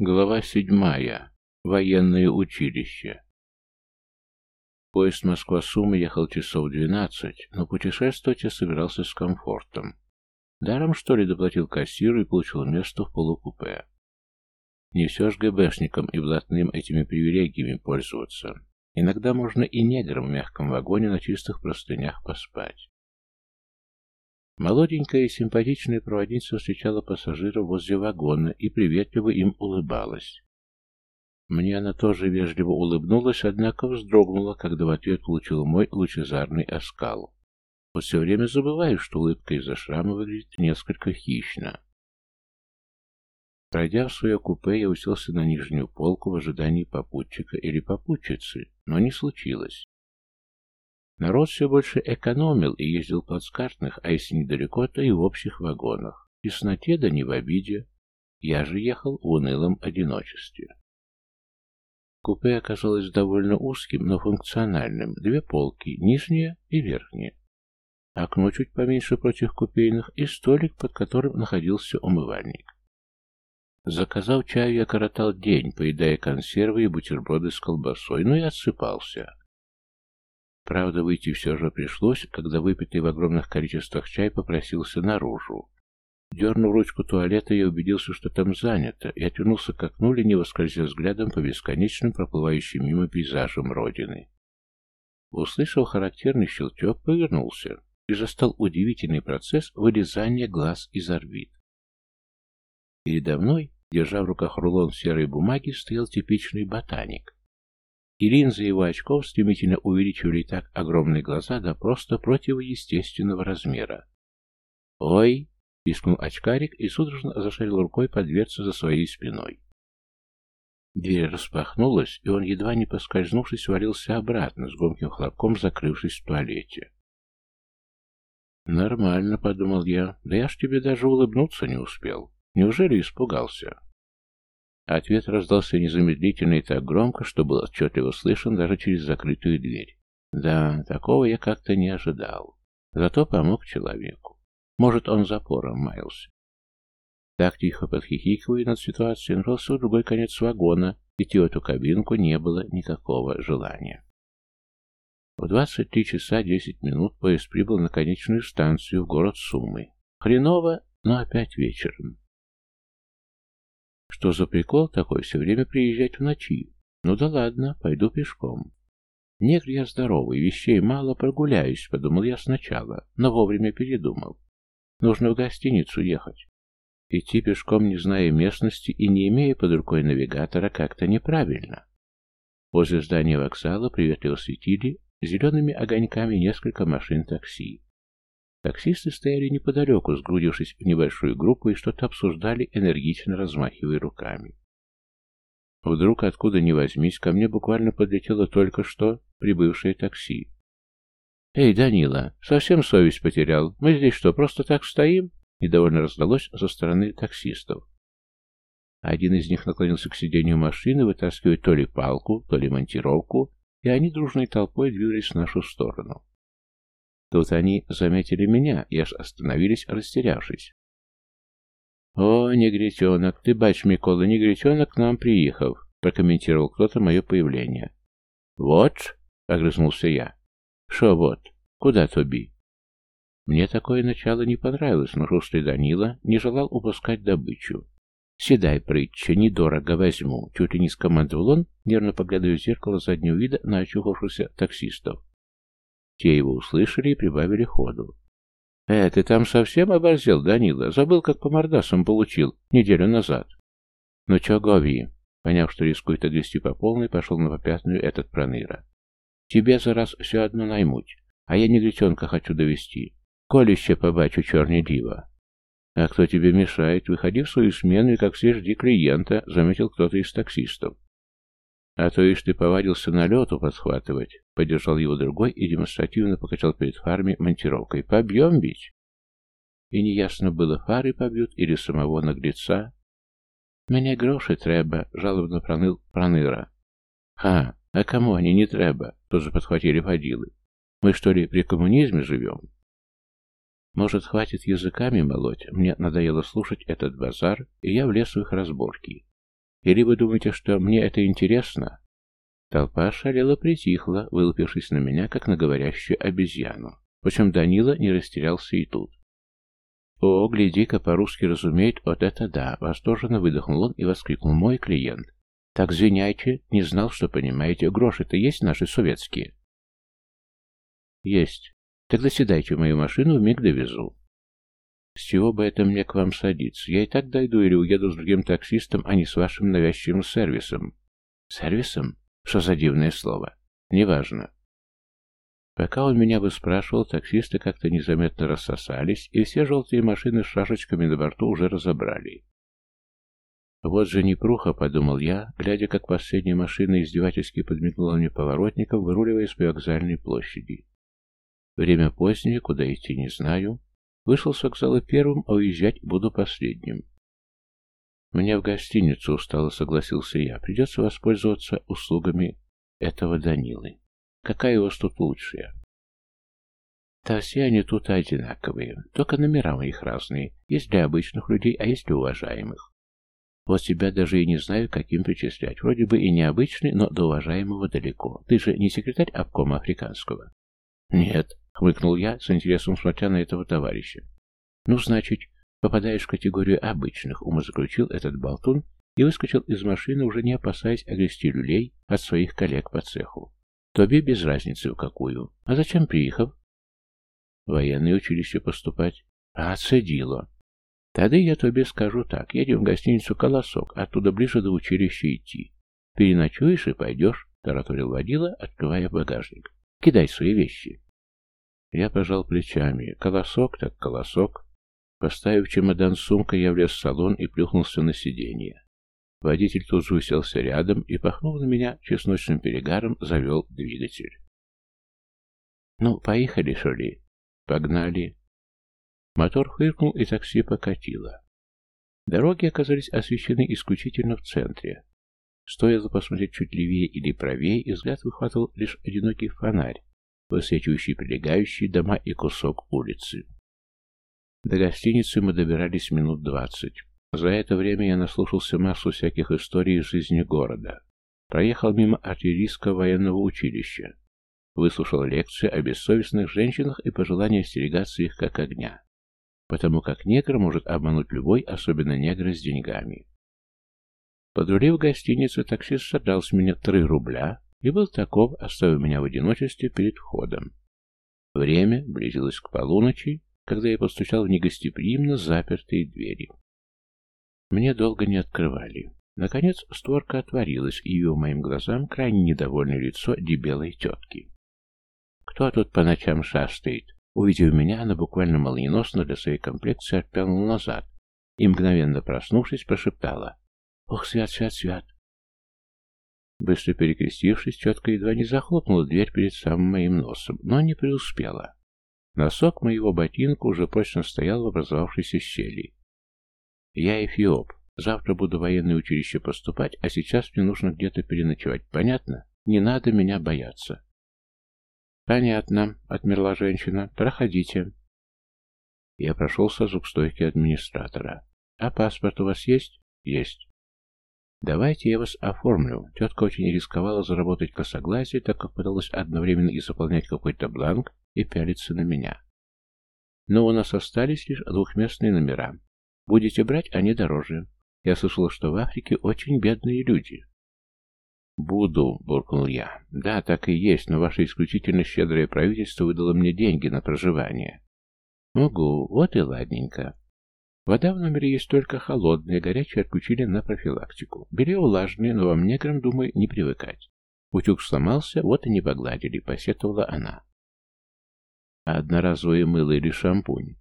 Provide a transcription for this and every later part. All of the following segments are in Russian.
Глава седьмая. Военное училище. Поезд Москва-Сумы ехал часов двенадцать, но путешествовать я собирался с комфортом. Даром, что ли, доплатил кассиру и получил место в полукупе. Не все ж ГБшникам и блатным этими привилегиями пользоваться. Иногда можно и неграм в мягком вагоне на чистых простынях поспать. Молоденькая и симпатичная проводница встречала пассажиров возле вагона и приветливо им улыбалась. Мне она тоже вежливо улыбнулась, однако вздрогнула, когда в ответ получила мой лучезарный оскал. Вот все время забываю, что улыбка из-за шрама выглядит несколько хищно. Пройдя в свое купе, я уселся на нижнюю полку в ожидании попутчика или попутчицы, но не случилось. Народ все больше экономил и ездил в плацкартных, а если недалеко, то и в общих вагонах. В тесноте да не в обиде. Я же ехал в унылом одиночестве. Купе оказалось довольно узким, но функциональным. Две полки, нижняя и верхняя. Окно чуть поменьше против купейных и столик, под которым находился умывальник. Заказав чаю, я коротал день, поедая консервы и бутерброды с колбасой, но и отсыпался. Правда, выйти все же пришлось, когда выпитый в огромных количествах чай попросился наружу. Дернув ручку туалета, я убедился, что там занято, и отвернулся к окну, лениво скользя взглядом по бесконечным проплывающим мимо пейзажам Родины. Услышав характерный щелчок, повернулся и застал удивительный процесс вырезания глаз из орбит. Передо мной, держа в руках рулон серой бумаги, стоял типичный ботаник и линзы его очков стремительно увеличивали так огромные глаза до просто противоестественного размера. «Ой!» — пискнул очкарик и судорожно зашарил рукой по дверце за своей спиной. Дверь распахнулась, и он, едва не поскользнувшись, валился обратно, с громким хлопком закрывшись в туалете. «Нормально», — подумал я, — «да я ж тебе даже улыбнуться не успел. Неужели испугался?» Ответ раздался незамедлительно и так громко, что был отчетливо слышен даже через закрытую дверь. Да, такого я как-то не ожидал. Зато помог человеку. Может, он запором маялся. Так тихо подхихикивая над ситуацией, нрался в другой конец вагона, идти в эту кабинку не было никакого желания. В 23 часа 10 минут поезд прибыл на конечную станцию в город Сумы. Хреново, но опять вечером. Что за прикол такой все время приезжать в ночи? Ну да ладно, пойду пешком. Негр я здоровый, вещей мало, прогуляюсь, подумал я сначала, но вовремя передумал. Нужно в гостиницу ехать. Идти пешком, не зная местности и не имея под рукой навигатора, как-то неправильно. Возле здания вокзала приветливо светили зелеными огоньками несколько машин такси. Таксисты стояли неподалеку, сгрудившись в небольшую группу и что-то обсуждали, энергично размахивая руками. Вдруг, откуда ни возьмись, ко мне буквально подлетело только что прибывшее такси. «Эй, Данила, совсем совесть потерял. Мы здесь что, просто так стоим?» Недовольно раздалось со стороны таксистов. Один из них наклонился к сиденью машины, вытаскивая то ли палку, то ли монтировку, и они дружной толпой двигались в нашу сторону. Тут они заметили меня и аж остановились, растерявшись. «О, негритенок, ты, бач, Микола, негритенок к нам приехав», прокомментировал кто-то мое появление. «Вот», — огрызнулся я. «Шо вот? Куда тоби?» Мне такое начало не понравилось, но шустрый Данила не желал упускать добычу. «Седай, прытча, недорого возьму», — чуть ли не скомандовал он, нервно поглядывая в зеркало заднего вида на очухавшихся таксистов. Те его услышали и прибавили ходу. «Э, ты там совсем оборзел, Данила? Забыл, как по мордасам получил неделю назад». «Ну чё, Гови?» Поняв, что рискует отвести по полной, пошел на попятную этот проныра. «Тебе за раз все одно наймуть, а я негритенка хочу довести. Колище побачу, черный дива». «А кто тебе мешает? Выходи в свою смену и как все жди клиента», — заметил кто-то из таксистов. «А то ишь ты повадился на лету подхватывать», — поддержал его другой и демонстративно покачал перед фарами монтировкой. «Побьем ведь?» И неясно было, фары побьют или самого наглеца. «Мне гроши треба», — жалобно проныл проныра. «Ха, а кому они не треба?» — тоже подхватили водилы. «Мы что ли при коммунизме живем?» Может, хватит языками молоть? Мне надоело слушать этот базар, и я влез в их разборки. Или вы думаете, что мне это интересно?» Толпа шалела притихла, вылупившись на меня, как на говорящую обезьяну. Причем Данила не растерялся и тут. «О, гляди-ка, по-русски разумеет, вот это да!» Восторженно выдохнул он и воскликнул мой клиент. «Так звиняйте, не знал, что понимаете. Гроши-то есть наши советские?» «Есть. Тогда седайте в мою машину, вмиг довезу». «С чего бы это мне к вам садиться? Я и так дойду или уеду с другим таксистом, а не с вашим навязчивым сервисом». «Сервисом? Что за дивное слово?» «Неважно. Пока он меня выспрашивал, таксисты как-то незаметно рассосались, и все желтые машины с шашечками на борту уже разобрали. «Вот же непруха», — подумал я, глядя, как последняя машина издевательски подмигнула мне поворотником, выруливая с привокзальной площади. Время позднее, куда идти не знаю. Вышел с вокзала первым, а уезжать буду последним. «Мне в гостиницу устало», — согласился я. «Придется воспользоваться услугами этого Данилы». Какая у вас тут лучшая? Да все они тут одинаковые, только номера у них разные. Есть для обычных людей, а есть для уважаемых. Вот тебя даже и не знаю, каким причислять. Вроде бы и необычный, но до уважаемого далеко. Ты же не секретарь обкома африканского? Нет, хмыкнул я, с интересом смотря на этого товарища. Ну, значит, попадаешь в категорию обычных, умозаключил этот болтун и выскочил из машины, уже не опасаясь огрести люлей от своих коллег по цеху. Тобе без разницы в какую. А зачем приехал? Военное училище поступать. А, цедило. Тогда я тебе скажу так. Едем в гостиницу «Колосок», оттуда ближе до училища идти. Переночуешь и пойдешь, тараторил водила, открывая багажник. Кидай свои вещи. Я пожал плечами. Колосок так колосок. Поставив чемодан с сумкой, я влез в салон и плюхнулся на сиденье. Водитель тут же уселся рядом и, пахнув на меня чесночным перегаром, завел двигатель. «Ну, поехали, что ли?» «Погнали». Мотор фыркнул, и такси покатило. Дороги оказались освещены исключительно в центре. Стоило посмотреть чуть левее или правее, и взгляд выхватывал лишь одинокий фонарь, высвечивающий прилегающие дома и кусок улицы. До гостиницы мы добирались минут двадцать. За это время я наслушался массу всяких историй из жизни города. Проехал мимо артиллерийского военного училища. Выслушал лекции о бессовестных женщинах и пожелания остерегаться их как огня. Потому как негр может обмануть любой, особенно негра с деньгами. Подрулив гостиницу, таксист содрал с меня 3 рубля и был таков, оставив меня в одиночестве перед входом. Время близилось к полуночи, когда я постучал в негостеприимно запертые двери. Мне долго не открывали. Наконец створка отворилась, и ее моим глазам крайне недовольное лицо дебелой тетки. «Кто тут по ночам шастает?» Увидев меня, она буквально молниеносно для своей комплекции отпрянула назад и, мгновенно проснувшись, прошептала «Ох, свят, свят, свят!» Быстро перекрестившись, тетка едва не захлопнула дверь перед самым моим носом, но не преуспела. Носок моего ботинка уже прочно стоял в образовавшейся щели, я эфиоп. Завтра буду в военное училище поступать, а сейчас мне нужно где-то переночевать. Понятно? Не надо меня бояться. Понятно, отмерла женщина. Проходите. Я прошелся зуб стойки администратора. А паспорт у вас есть? Есть. Давайте я вас оформлю. Тетка очень рисковала заработать косоглазие, так как пыталась одновременно и заполнять какой-то бланк, и пялиться на меня. Но у нас остались лишь двухместные номера. Будете брать, они дороже. Я слышал, что в Африке очень бедные люди. «Буду», — буркнул я. «Да, так и есть, но ваше исключительно щедрое правительство выдало мне деньги на проживание». «Могу, вот и ладненько». Вода в номере есть только холодная, горячая отключили на профилактику. Белье влажное, но вам неграм, думаю, не привыкать. Утюг сломался, вот и не погладили, посетовала она. А одноразовое мыло или шампунь?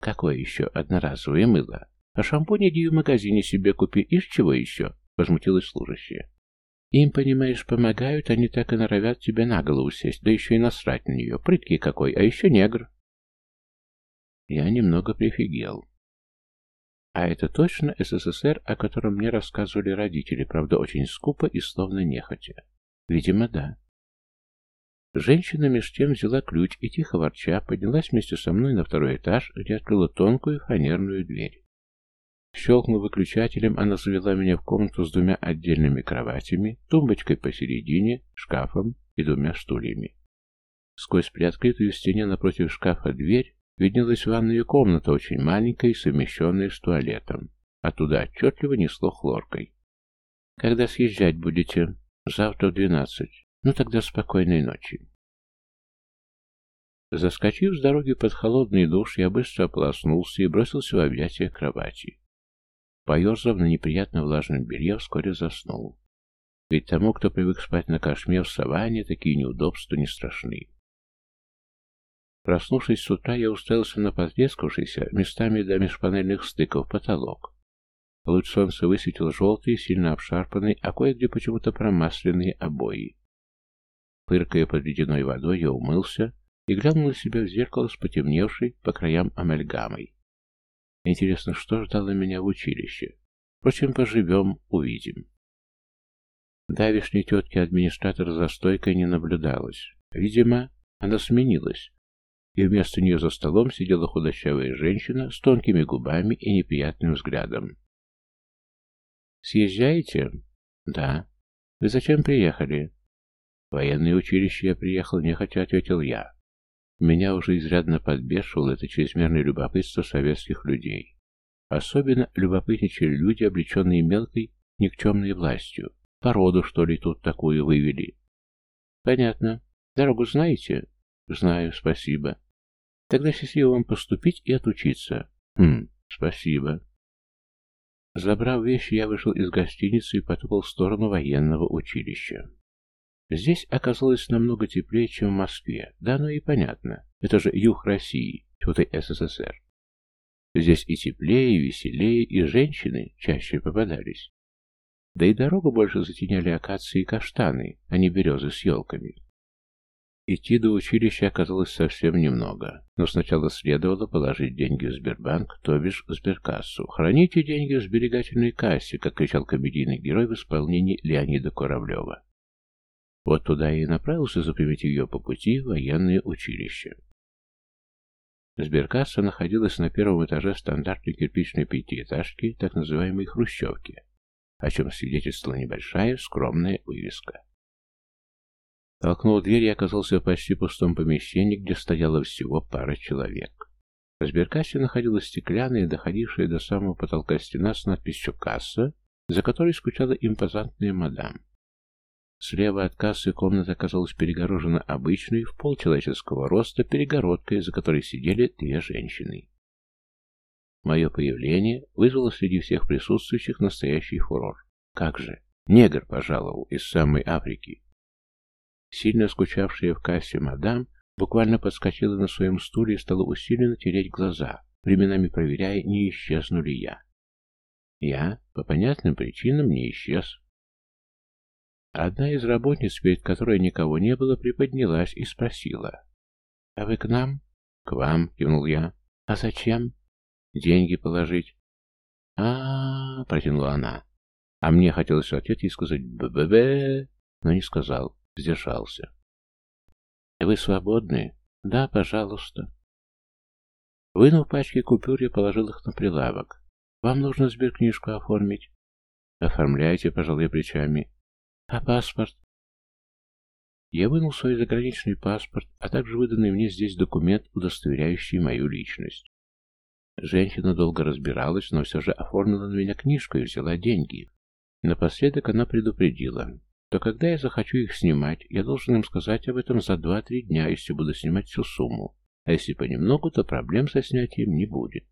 Какое еще одноразовое мыло? А шампунь иди в магазине себе купи, из чего еще? Возмутилась служащая. Им, понимаешь, помогают, они так и норовят тебе на голову сесть, да еще и насрать на нее. Прыткий какой, а еще негр. Я немного прифигел. А это точно СССР, о котором мне рассказывали родители, правда, очень скупо и словно нехотя. Видимо, да. Женщина меж тем взяла ключ и, тихо ворча, поднялась вместе со мной на второй этаж, где открыла тонкую фанерную дверь. Щелкнув выключателем, она завела меня в комнату с двумя отдельными кроватями, тумбочкой посередине, шкафом и двумя стульями. Сквозь приоткрытую в стене напротив шкафа дверь виднелась ванная комната, очень маленькая и совмещенная с туалетом. Оттуда отчетливо несло хлоркой. «Когда съезжать будете?» «Завтра в двенадцать. Ну тогда спокойной ночи». Заскочив с дороги под холодный душ, я быстро ополоснулся и бросился в объятия кровати. Поерзав на неприятно влажном белье, вскоре заснул. Ведь тому, кто привык спать на кошме в саванне, такие неудобства не страшны. Проснувшись с утра, я уставился на потрескавшийся местами до межпанельных стыков потолок. Луч солнца высветил желтые, сильно обшарпанные, а кое-где почему-то промасленные обои. Пыркая под ледяной водой, я умылся и глянул на себя в зеркало с потемневшей по краям амальгамой. Интересно, что ждало меня в училище? Впрочем, поживем, увидим. Давишней тетки администратора за стойкой не наблюдалось. Видимо, она сменилась, и вместо нее за столом сидела худощавая женщина с тонкими губами и неприятным взглядом. «Съезжаете?» «Да». «Вы зачем приехали?» «В военное училище я приехал, нехотя ответил я. Меня уже изрядно подбешивало это чрезмерное любопытство советских людей. Особенно любопытничали люди, облеченные мелкой, никчемной властью. Породу, что ли, тут такую вывели. Понятно. Дорогу знаете? Знаю, спасибо. Тогда счастливо вам поступить и отучиться. Хм, спасибо. Забрав вещи, я вышел из гостиницы и потопал в сторону военного училища. Здесь оказалось намного теплее, чем в Москве. Да, ну и понятно. Это же юг России, чего-то СССР. Здесь и теплее, и веселее, и женщины чаще попадались. Да и дорогу больше затеняли акации и каштаны, а не березы с елками. Идти до училища оказалось совсем немного, но сначала следовало положить деньги в Сбербанк, то бишь в сберкассу. «Храните деньги в сберегательной кассе», как кричал комедийный герой в исполнении Леонида Куравлева. Вот туда и направился, заприметив ее по пути, военное училище. Сберкасса находилась на первом этаже стандартной кирпичной пятиэтажки, так называемой хрущевки, о чем свидетельствовала небольшая скромная вывеска. Толкнул дверь и оказался в почти пустом помещении, где стояло всего пара человек. В сберкассе находилась стеклянная, доходившая до самого потолка стена с надписью «Касса», за которой скучала импозантная мадам. Слева от кассы комната оказалась перегорожена обычной, в полчеловеческого роста, перегородкой, за которой сидели две женщины. Мое появление вызвало среди всех присутствующих настоящий фурор. Как же? Негр пожаловал из самой Африки. Сильно скучавшая в кассе мадам буквально подскочила на своем стуле и стала усиленно тереть глаза, временами проверяя, не исчезну ли я. Я, по понятным причинам, не исчез. Одна из работниц, перед которой никого не было, приподнялась и спросила. «А вы к нам?» «К вам», — кивнул я. «А зачем?» «Деньги положить». А, -а, -а протянула она. А мне хотелось в ответ ей сказать «б-б-б», но не сказал. Сдержался. «Вы свободны?» «Да, пожалуйста». Вынув пачки купюр, я положил их на прилавок. «Вам нужно сберкнижку оформить?» «Оформляйте, пожалуй, плечами». «А паспорт?» Я вынул свой заграничный паспорт, а также выданный мне здесь документ, удостоверяющий мою личность. Женщина долго разбиралась, но все же оформила на меня книжку и взяла деньги. Напоследок она предупредила то когда я захочу их снимать, я должен им сказать об этом за два-три дня, если буду снимать всю сумму. А если понемногу, то проблем со снятием не будет.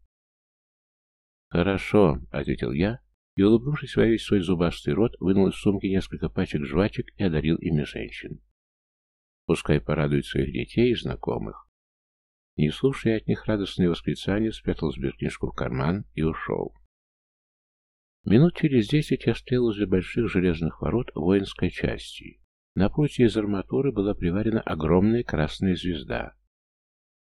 «Хорошо», — ответил я, и, улыбнувшись во весь свой зубастый рот, вынул из сумки несколько пачек жвачек и одарил ими женщин. Пускай порадуют своих детей и знакомых. Не слушая от них радостные восклицания, спрятал сберкнижку в карман и ушел. Минут через десять я стоял возле больших железных ворот воинской части. На пути из арматуры была приварена огромная красная звезда.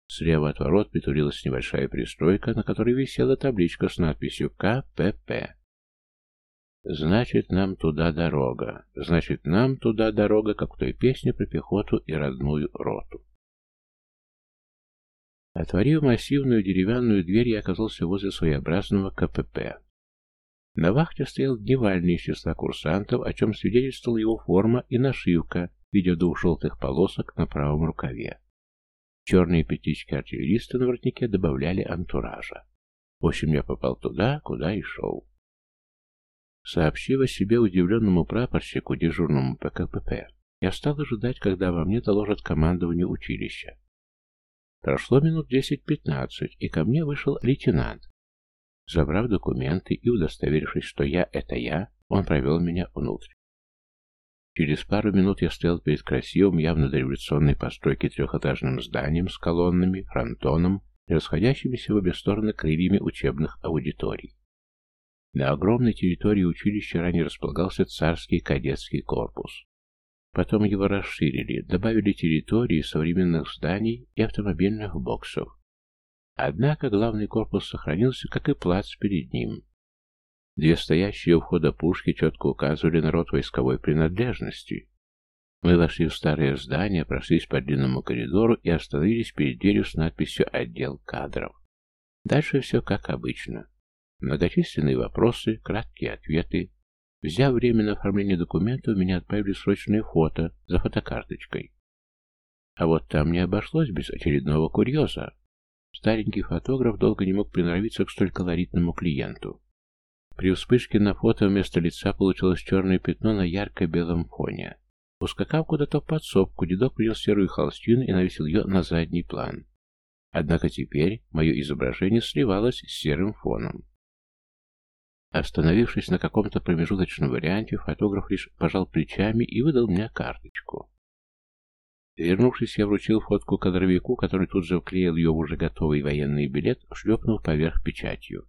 Слева от ворот притулилась небольшая пристройка, на которой висела табличка с надписью КПП. «Значит, нам туда дорога. Значит, нам туда дорога, как в той песне про пехоту и родную роту». Отворив массивную деревянную дверь, я оказался возле своеобразного КПП. На вахте стоял дневальный из числа курсантов, о чем свидетельствовала его форма и нашивка в виде двух желтых полосок на правом рукаве. Черные пятички артиллериста на воротнике добавляли антуража. В общем, я попал туда, куда и шел. Сообщив о себе удивленному прапорщику, дежурному ПКПП, я стал ожидать, когда во мне доложат командование училища. Прошло минут десять-пятнадцать, и ко мне вышел лейтенант. Забрав документы и удостоверившись, что я — это я, он провел меня внутрь. Через пару минут я стоял перед красивым, явно дореволюционной постройки трехэтажным зданием с колоннами, фронтоном и расходящимися в обе стороны крыльями учебных аудиторий. На огромной территории училища ранее располагался царский кадетский корпус. Потом его расширили, добавили территории современных зданий и автомобильных боксов. Однако главный корпус сохранился, как и плац перед ним. Две стоящие у входа пушки четко указывали на род войсковой принадлежности. Мы вошли в старое здание, прошлись по длинному коридору и остановились перед дверью с надписью «Отдел кадров». Дальше все как обычно. Многочисленные вопросы, краткие ответы. Взяв время на оформление документов, меня отправили срочное фото за фотокарточкой. А вот там не обошлось без очередного курьеза. Старенький фотограф долго не мог приноровиться к столь колоритному клиенту. При вспышке на фото вместо лица получилось черное пятно на ярко-белом фоне. Ускакав куда-то в подсобку, дедок принес серую холстину и навесил ее на задний план. Однако теперь мое изображение сливалось с серым фоном. Остановившись на каком-то промежуточном варианте, фотограф лишь пожал плечами и выдал мне карточку. Вернувшись, я вручил фотку кадровику, который тут же вклеил ее в уже готовый военный билет, шлепнув поверх печатью.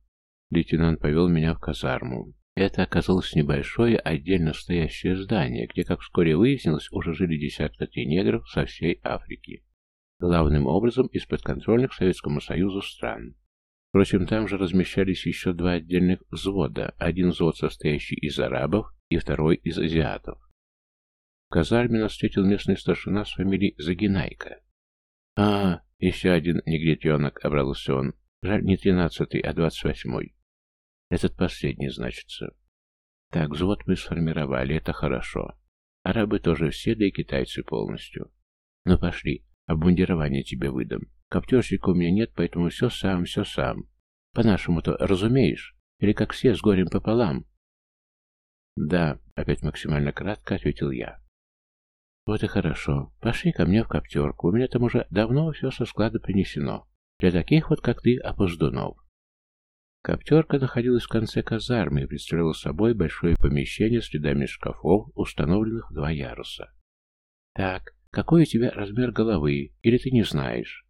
Лейтенант повел меня в казарму. Это оказалось небольшое, отдельно стоящее здание, где, как вскоре выяснилось, уже жили десятка три негров со всей Африки. Главным образом из подконтрольных Советскому Союзу стран. Впрочем, там же размещались еще два отдельных взвода, один взвод, состоящий из арабов, и второй из азиатов. Казарме нас встретил местный старшина с фамилией Загинайка. «А, еще один негритенок», — обрался он. «Жаль, не тринадцатый, а двадцать восьмой. Этот последний, значится. Так, взвод мы сформировали, это хорошо. Арабы тоже все, да и китайцы полностью. Ну, пошли, обмундирование тебе выдам. Коптерщика у меня нет, поэтому все сам, все сам. По-нашему-то разумеешь? Или как все, с горем пополам?» «Да», — опять максимально кратко ответил я. «Вот и хорошо. Пошли ко мне в коптерку. У меня там уже давно все со склада принесено. Для таких вот, как ты, опоздунов». Коптерка находилась в конце казармы и представляла собой большое помещение с рядами шкафов, установленных в два яруса. «Так, какой у тебя размер головы? Или ты не знаешь?»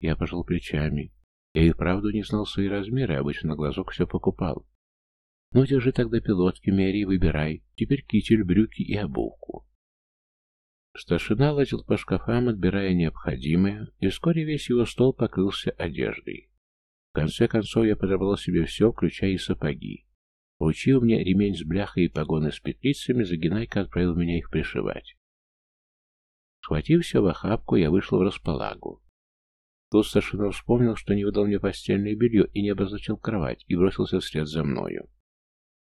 Я пожал плечами. Я и правду не знал свои размеры, обычно на глазок все покупал. Ну, держи тогда пилотки, мери, выбирай. Теперь китель, брюки и обувку. Старшина лазил по шкафам, отбирая необходимое, и вскоре весь его стол покрылся одеждой. В конце концов я подобрал себе все, включая и сапоги. Получив мне ремень с бляхой и погоны с петлицами, Загинайка отправил меня их пришивать. Схватив все в охапку, я вышел в располагу. Тут старшина вспомнил, что не выдал мне постельное белье и не обозначил кровать, и бросился вслед за мною.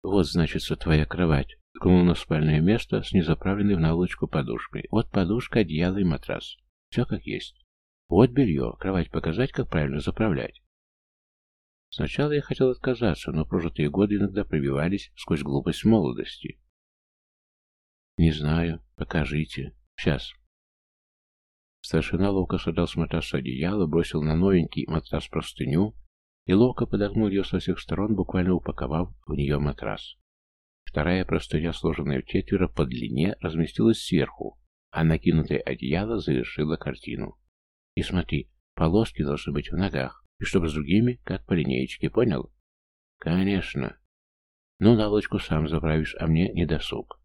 «Вот, значится, твоя кровать», — ткнул на спальное место с незаправленной в наволочку подушкой. «Вот подушка, одеяло и матрас. Все как есть. Вот белье, кровать показать, как правильно заправлять». Сначала я хотел отказаться, но прожитые годы иногда пробивались сквозь глупость молодости. «Не знаю. Покажите. Сейчас». Старшина ловко содрал с матраса одеяло, бросил на новенький матрас простыню и ловко подогнул ее со всех сторон, буквально упаковав в нее матрас. Вторая простыня, сложенная в четверо по длине, разместилась сверху, а накинутое одеяло завершило картину. И смотри, полоски должны быть в ногах, и чтобы с другими, как по линеечке, понял? Конечно. Ну, наволочку сам заправишь, а мне не досуг.